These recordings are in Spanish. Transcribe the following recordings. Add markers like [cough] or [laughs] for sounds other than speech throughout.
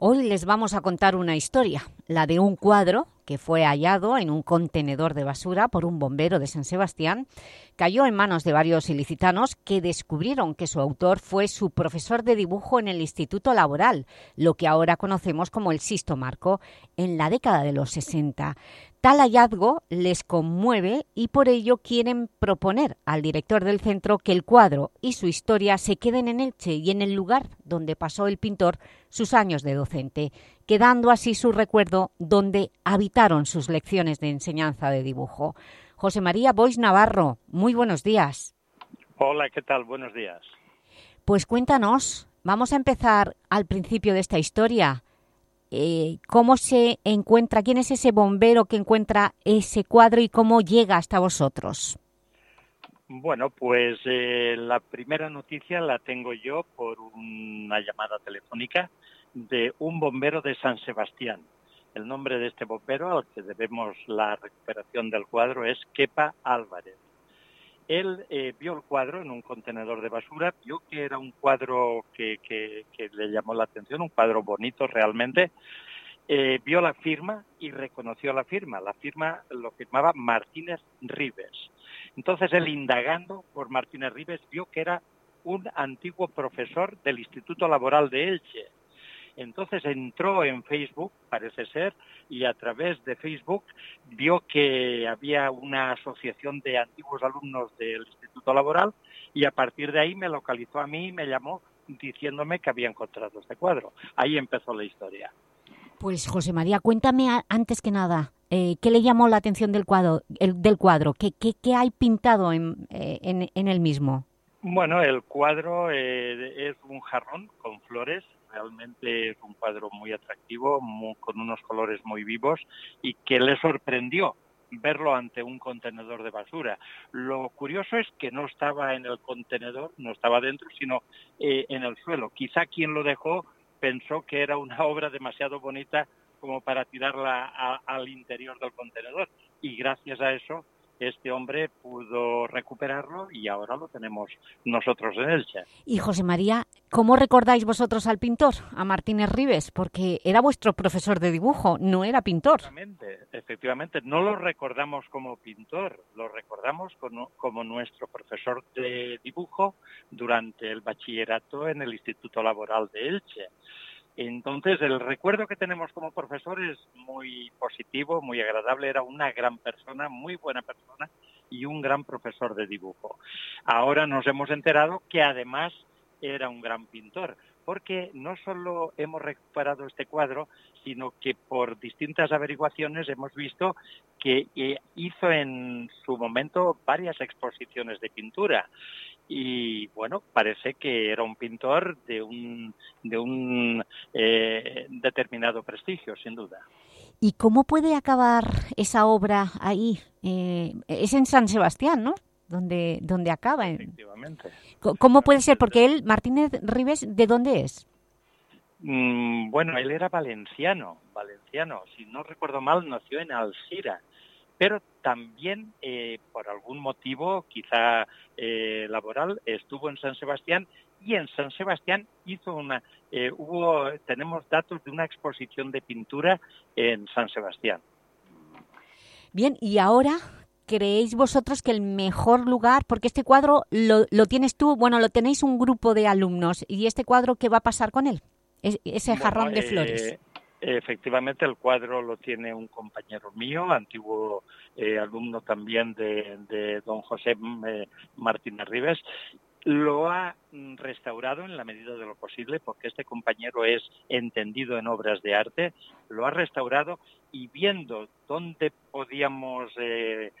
Hoy les vamos a contar una historia, la de un cuadro que fue hallado en un contenedor de basura por un bombero de San Sebastián, cayó en manos de varios ilicitanos que descubrieron que su autor fue su profesor de dibujo en el Instituto Laboral, lo que ahora conocemos como el Sisto Marco, en la década de los 60. Tal hallazgo les conmueve y por ello quieren proponer al director del centro que el cuadro y su historia se queden en Elche y en el lugar donde pasó el pintor sus años de docente, quedando así su recuerdo donde habitaron sus lecciones de enseñanza de dibujo. José María Bois Navarro, muy buenos días. Hola, ¿qué tal? Buenos días. Pues cuéntanos, vamos a empezar al principio de esta historia. Eh, cómo se encuentra, quién es ese bombero que encuentra ese cuadro y cómo llega hasta vosotros. Bueno, pues eh, la primera noticia la tengo yo por una llamada telefónica de un bombero de San Sebastián. El nombre de este bombero al que debemos la recuperación del cuadro es Kepa Álvarez. Él eh, vio el cuadro en un contenedor de basura, vio que era un cuadro que, le llamó la atención, un cuadro bonito realmente, eh, vio la firma y reconoció la firma. La firma lo firmaba Martínez Rives. Entonces él, indagando por Martínez Rives, vio que era un antiguo profesor del Instituto Laboral de Elche. Entonces entró en Facebook, parece ser, y a través de Facebook vio que había una asociación de antiguos alumnos del Instituto Laboral y a partir de ahí me localizó a mí y me llamó diciéndome que había encontrado este cuadro. Ahí empezó la historia. Pues José María, cuéntame antes que nada, eh, ¿qué le llamó la atención del cuadro? del cuadro? ¿Qué, qué, hay pintado en, eh, en, en, el mismo? Bueno, el cuadro eh, es un jarrón con flores realmente es un cuadro muy atractivo, con unos colores muy vivos y que le sorprendió verlo ante un contenedor de basura. Lo curioso es que no estaba en el contenedor, no estaba dentro, sino eh, en el suelo. Quizá quien lo dejó pensó que era una [laughs] obra demasiado bonita como para tirarla al interior del contenedor y gracias a eso este hombre pudo recuperarlo y ahora lo tenemos nosotros en Elche. Y José María, ¿cómo recordáis vosotros al pintor, a Martínez Rives? Porque era vuestro profesor de dibujo, no era pintor. Efectivamente, efectivamente. no lo recordamos como pintor, lo recordamos como, como nuestro profesor de dibujo durante el bachillerato en el Instituto Laboral de Elche. Entonces, el recuerdo que tenemos como profesor es muy positivo, muy agradable. Era una gran persona, muy buena persona y un gran profesor de dibujo. Ahora nos hemos enterado que además era un gran pintor, porque no solo hemos recuperado este cuadro, sino que por distintas averiguaciones hemos visto que eh, hizo en su momento varias exposiciones de pintura y bueno, parece que era un pintor de un, de un eh, determinado prestigio, sin duda. ¿Y cómo puede acabar esa obra ahí? Eh, es en San Sebastián, ¿no? Donde, donde acaba. Efectivamente. ¿Cómo puede ser? Porque él, Martínez Rives, ¿de dónde es? Mm, bueno, él era valenciano, valenciano. Si no recuerdo mal, nació en Alcira pero también eh, por algún motivo, quizá eh, laboral, estuvo en San Sebastián y en San Sebastián hizo una, eh, hubo, tenemos datos de una exposición de pintura en San Sebastián. Bien, y ahora creéis vosotros que el mejor lugar, porque este cuadro lo, lo, tienes tú, bueno, lo tenéis un grupo de alumnos, y este cuadro, ¿qué va a pasar con él? ese jarrón de flores. Efectivamente, el cuadro lo tiene un compañero mío, antiguo eh, alumno también de, don José eh, Martínez Rives. Lo ha mm, restaurado en la medida de lo posible porque este compañero es entendido en obras de arte, lo ha restaurado y viendo dónde podíamos eh,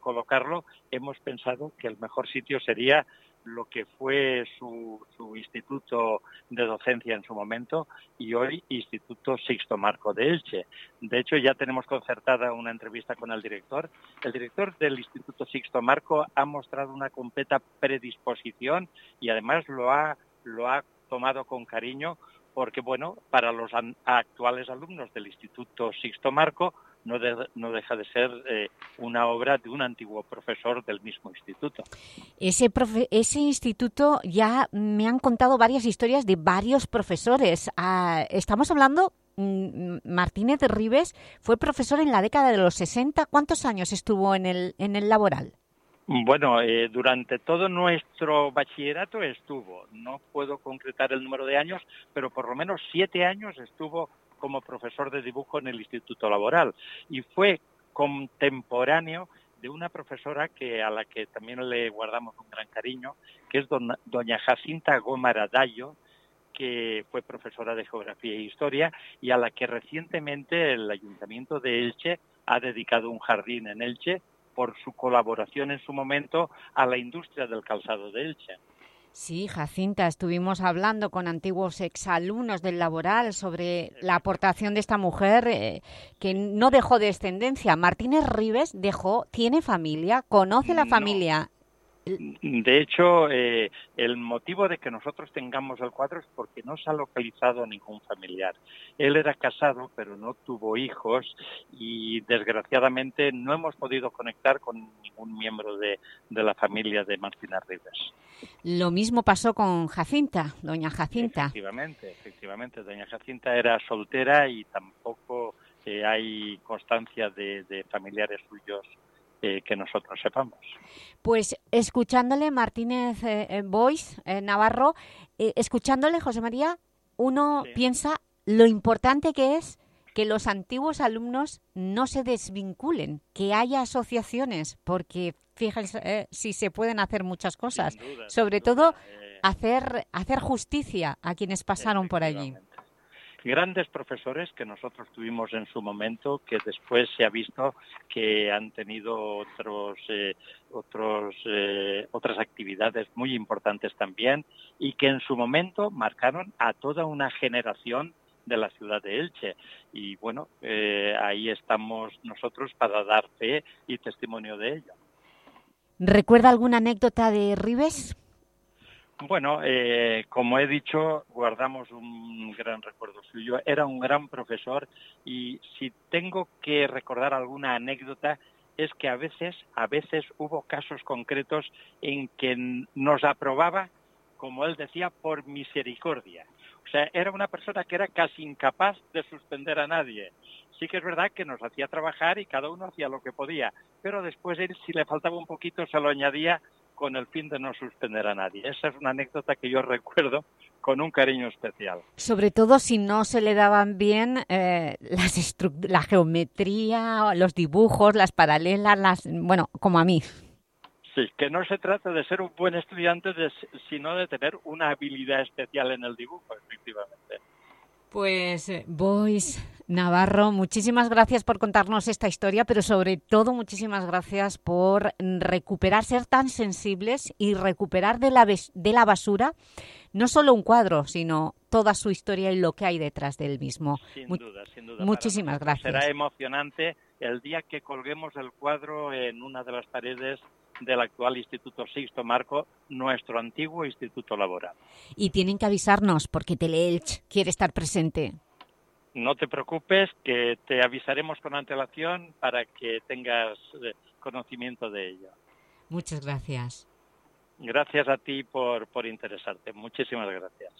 colocarlo, hemos pensado que el mejor sitio sería lo que fue su, instituto de docencia en su momento y hoy Instituto Sixto Marco de Elche. De hecho, ya tenemos concertada una entrevista con el director. El director del Instituto Sixto Marco ha mostrado una completa predisposición y además lo ha, lo ha tomado con cariño porque, bueno, para los actuales alumnos del Instituto Sixto Marco, no, no deja de ser eh, una obra de un antiguo profesor del mismo instituto. Ese, ese instituto ya me han contado varias historias de varios profesores. Ah, estamos hablando mm, Martínez Rives fue profesor en la década de los 60. ¿Cuántos años estuvo en el, en el laboral? Bueno, eh, durante todo nuestro bachillerato estuvo, no puedo concretar el número de años, pero por lo menos siete años estuvo como profesor de dibujo en el Instituto Laboral. Y fue contemporáneo de una profesora que a la que también le guardamos un gran cariño, que es doña Jacinta Gómara Dayo, que fue profesora de Geografía e Historia y a la que recientemente el Ayuntamiento de Elche ha dedicado un jardín en Elche por su colaboración en su momento a la industria del calzado de Elche. Sí, Jacinta, estuvimos hablando con antiguos exalumnos del laboral sobre la aportación de esta mujer eh, que no dejó descendencia. Martínez Rives dejó, tiene familia, conoce la familia de hecho, eh, el motivo de que nosotros tengamos el cuadro es porque no se ha localizado ningún familiar. Él era casado, pero no tuvo hijos y desgraciadamente no hemos podido conectar con ningún miembro de, la familia de Martina Rivas. Lo mismo pasó con Jacinta, doña Jacinta. Efectivamente, efectivamente. Doña Jacinta era soltera y tampoco eh, hay constancia de familiares suyos que nosotros sepamos. Pues escuchándole Martínez eh, Bois, eh, Navarro, eh, escuchándole José María, uno piensa lo importante que es que los antiguos alumnos no se desvinculen, que haya asociaciones, porque fíjense si se pueden hacer muchas cosas, sobre todo hacer, hacer justicia a quienes pasaron por allí grandes profesores que nosotros tuvimos en su momento, que después se ha visto que han tenido otros, eh, otros, eh, otras actividades muy importantes también y que en su momento marcaron a toda una generación de la ciudad de Elche. Y bueno, eh, ahí estamos nosotros para dar fe y testimonio de ello. ¿Recuerda alguna anécdota de Ribes? Bueno, eh, como he dicho, guardamos un gran recuerdo suyo. Era un gran profesor y si tengo que recordar alguna anécdota es que a veces, a veces hubo casos concretos en que nos aprobaba, como él decía, por misericordia. O sea, era una persona que era casi incapaz de suspender a nadie. Sí que es verdad que nos hacía trabajar y cada uno hacía lo que podía, pero después él, si le faltaba un poquito, se lo añadía con el fin de no suspender a nadie. Esa es una anécdota que yo recuerdo con un cariño especial. Sobre todo si no se le daban bien eh, las la geometría, los dibujos, las paralelas, las bueno, como a mí. Sí, que no se trata de ser un buen estudiante, sino de tener una habilidad especial en el dibujo, efectivamente. Pues, Bois Navarro, muchísimas gracias por contarnos esta historia, pero sobre todo muchísimas gracias por recuperar, ser tan sensibles y recuperar de la, de la basura no solo un cuadro, sino toda su historia y lo que hay detrás del mismo. Sin duda, sin duda. Muchísimas gracias. Será emocionante el día que colguemos el cuadro en una de las paredes del actual Instituto Sixto Marco, nuestro antiguo Instituto Laboral. Y tienen que avisarnos porque Teleelch quiere estar presente. No te preocupes, que te avisaremos con antelación para que tengas eh, conocimiento de ello. Muchas gracias. Gracias a ti por, por interesarte. Muchísimas gracias.